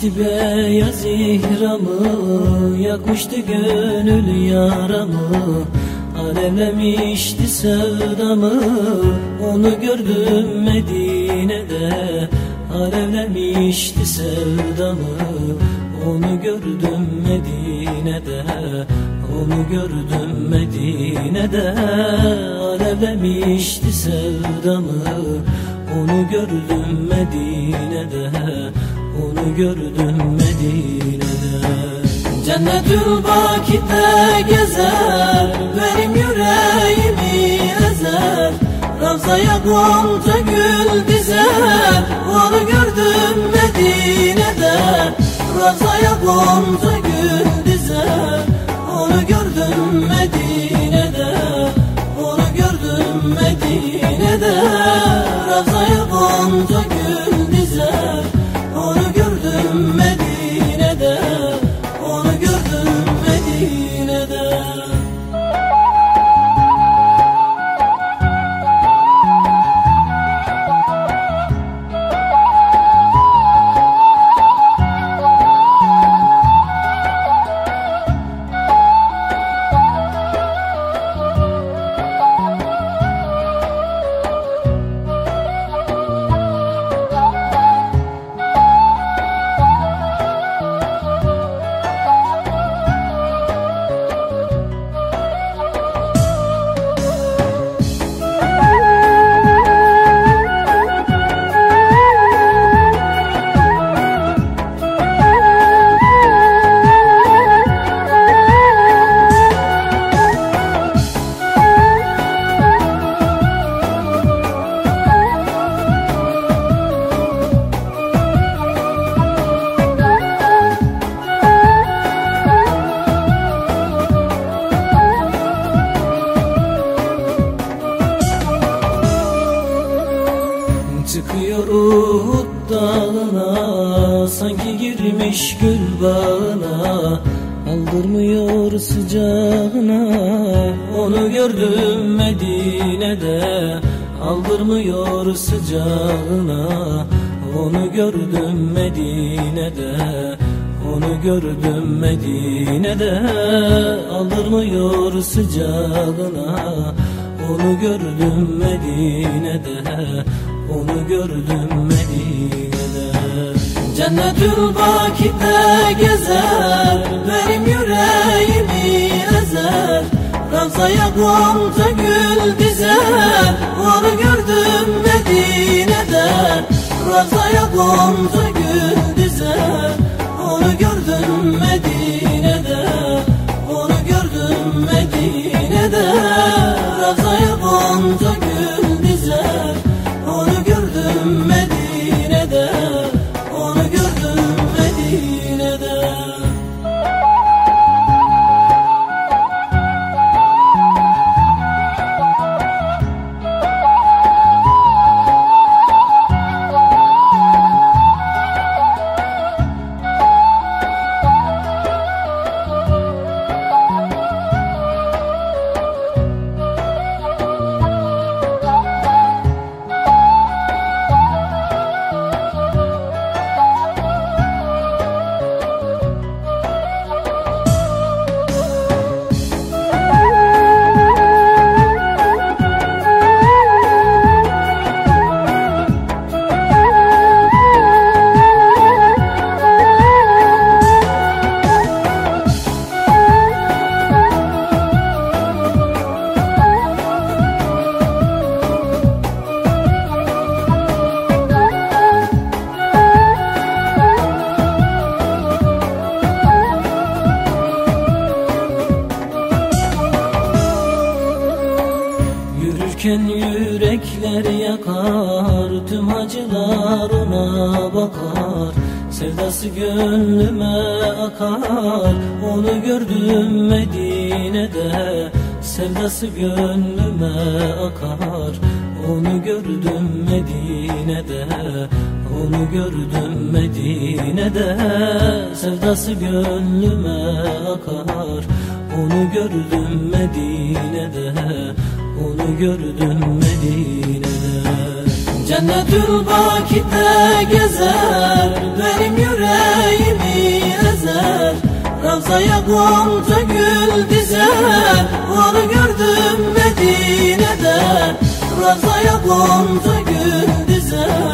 Giymişti beyaz ihramı Yakmıştı gönül yaramı. Alevlemişti sevdamı Onu gördüm Medine'de. Alevlemişti sevdamı Onu gördüm Medine'de. Onu gördüm Medine'de. Alevlemişti sevdamı Onu gördüm Medine'de Onu gördüm Medine'de. Cennetül Baki'de gezer Benim yüreğimi ezer. Ravzaya gonca gül dizer Onu gördüm Medine'de. Ravzaya gonca gül dizer Onu gördüm Medine'de. Onu gördüm Medine'de. Ravzaya gonca gül Uhud dağına Sanki girmiş gül bağına. Aldırmıyor sıcağına Onu gördüm Medine'de. Aldırmıyor sıcağına Onu gördüm Medine'de. Onu gördüm Medine'de. Aldırmıyor sıcağına Onu gördüm Medine'de Onu gördüm Medine'de Cennetül Baki'de gezer Benim yüreğimi ezer. Ravzaya gonca gül dizer Onu gördüm Medine'de Ravzaya gonca gül dizer Onu gördüm Medine'de Söken yürekler yakar Tüm hacılar ona bakar. Sevdası gönlüme akar Onu gördüm Medine'de. Sevdası gönlüme akar Onu gördüm Medine'de. Onu gördüm Medine'de. Sevdası gönlüme akar Onu gördüm Medine'de Onu gördüm Medine'de Cennetül Baki'de gezer Benim yüreğimi ezer. Ravzaya gonca gül dizer Onu gördüm Medine'de. Ravzaya gonca gül dizer